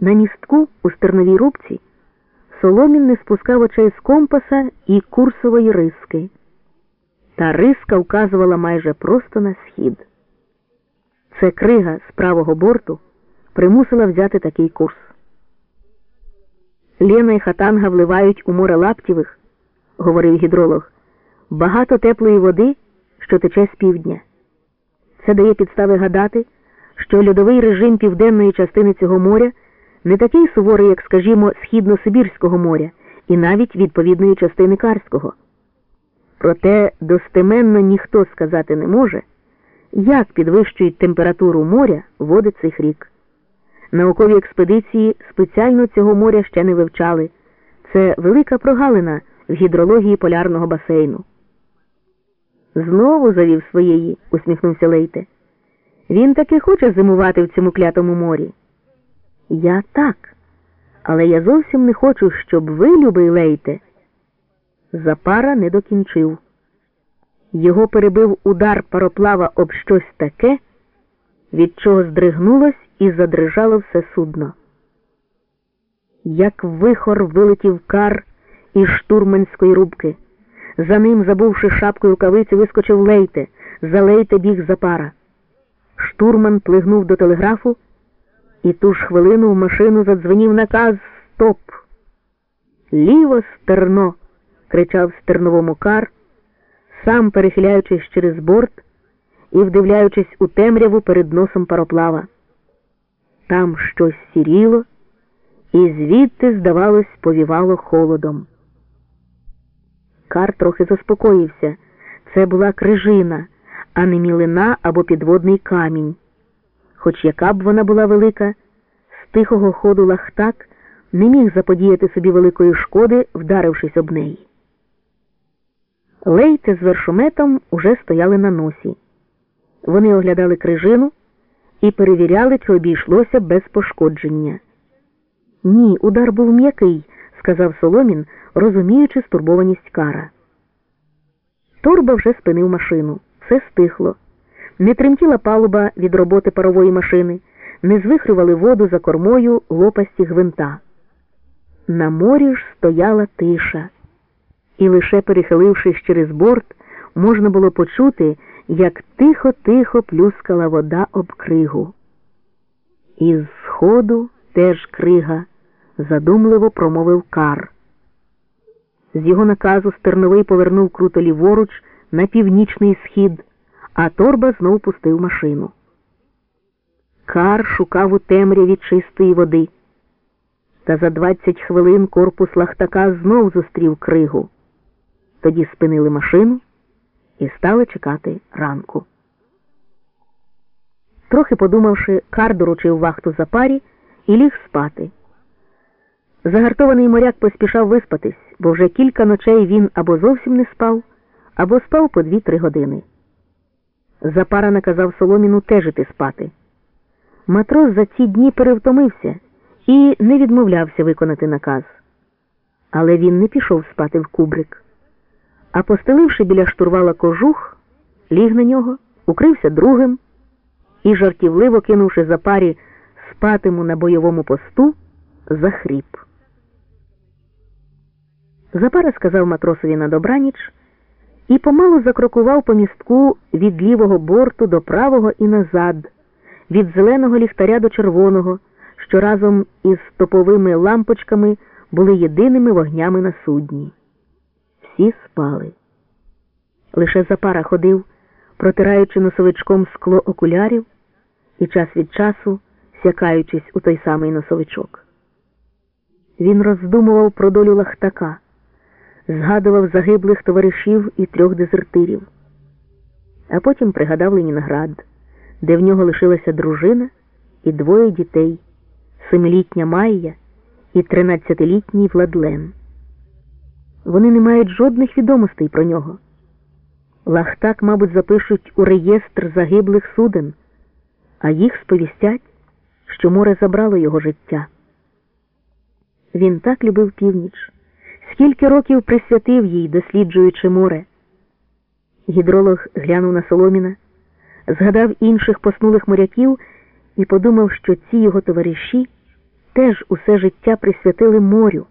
На містку у стерновій рубці Соломін не спускав очей з компаса і курсової риски. Та риска вказувала майже просто на схід. Це крига з правого борту примусила взяти такий курс. Лена і хатанга вливають у море лаптєвих, говорив гідролог, багато теплої води, що тече з півдня. Це дає підстави гадати, що льодовий режим південної частини цього моря не такий суворий, як, скажімо, Східно-Сибірського моря і навіть відповідної частини Карського. Проте достеменно ніхто сказати не може, як підвищують температуру моря води цих рік. Наукові експедиції спеціально цього моря ще не вивчали. Це велика прогалина в гідрології полярного басейну. Знову завів своєї, усміхнувся Лейте. Він таки хоче зимувати в цьому клятому морі. Я так, але я зовсім не хочу, щоб ви, любий Лейте. Запара не докінчив. Його перебив удар пароплава об щось таке, від чого здригнулось і задрижало все судно. Як вихор вилетів кар із штурманської рубки. За ним, забувши шапку і рукавиці, вискочив лейте, за лейте біг запара. Штурман плигнув до телеграфу, і ту ж хвилину в машину задзвенів наказ Стоп. Ліво стерно. кричав стерновому кар, сам перехиляючись через борт і вдивляючись у темряву перед носом пароплава. Там щось сіріло, і звідти, здавалось, повівало холодом. Кар трохи заспокоївся. Це була крижина, а не мілина або підводний камінь. Хоч яка б вона була велика, з тихого ходу лахтак не міг заподіяти собі великої шкоди, вдарившись об неї. Лейте з вершометом уже стояли на носі. Вони оглядали крижину і перевіряли, чи обійшлося без пошкодження. Ні, удар був м'який, сказав Соломін, розуміючи стурбованість кара. Торба вже спинив машину. Все стихло. Не тремтіла палуба від роботи парової машини, не звихрювали воду за кормою лопасті гвинта. На морі ж стояла тиша, і лише перехилившись через борт, можна було почути, як тихо-тихо плюскала вода об кригу. Із сходу теж крига, задумливо промовив кар. З його наказу Стерновий повернув круто ліворуч на північний схід, а торба знов пустив машину. Кар шукав у темряві чистої води. Та за двадцять хвилин корпус лахтака знов зустрів кригу. Тоді спинили машину і стали чекати ранку. Трохи подумавши, Кар доручив вахту за парі і ліг спати. Загартований моряк поспішав виспатись, бо вже кілька ночей він або зовсім не спав, або спав по дві-три години. Запара наказав Соломіну тежити спати. Матрос за ці дні перевтомився і не відмовлявся виконати наказ. Але він не пішов спати в кубрик, а постеливши біля штурвала кожух, ліг на нього, укрився другим і, жартівливо кинувши запарі спатиму на бойовому посту, захріп. Запара сказав матросові на добраніч і помалу закрокував по містку від лівого борту до правого і назад, від зеленого ліхтаря до червоного, що разом із топовими лампочками були єдиними вогнями на судні. Всі спали. Лише запара ходив, протираючи носовичком скло окулярів і час від часу сякаючись у той самий носовичок. Він роздумував про долю лахтака згадував загиблих товаришів і трьох дезертирів, а потім пригадав Ленінград, де в нього лишилася дружина і двоє дітей семилітня Майя і тринадцятилітній Владлен. Вони не мають жодних відомостей про нього. Лахтак, мабуть, запишуть у реєстр загиблих суден, а їх сповістять, що море забрало його життя. Він так любив північ. Скільки років присвятив їй, досліджуючи море. Гідролог глянув на Соломіна, згадав інших поснулих моряків і подумав, що ці його товариші теж усе життя присвятили морю.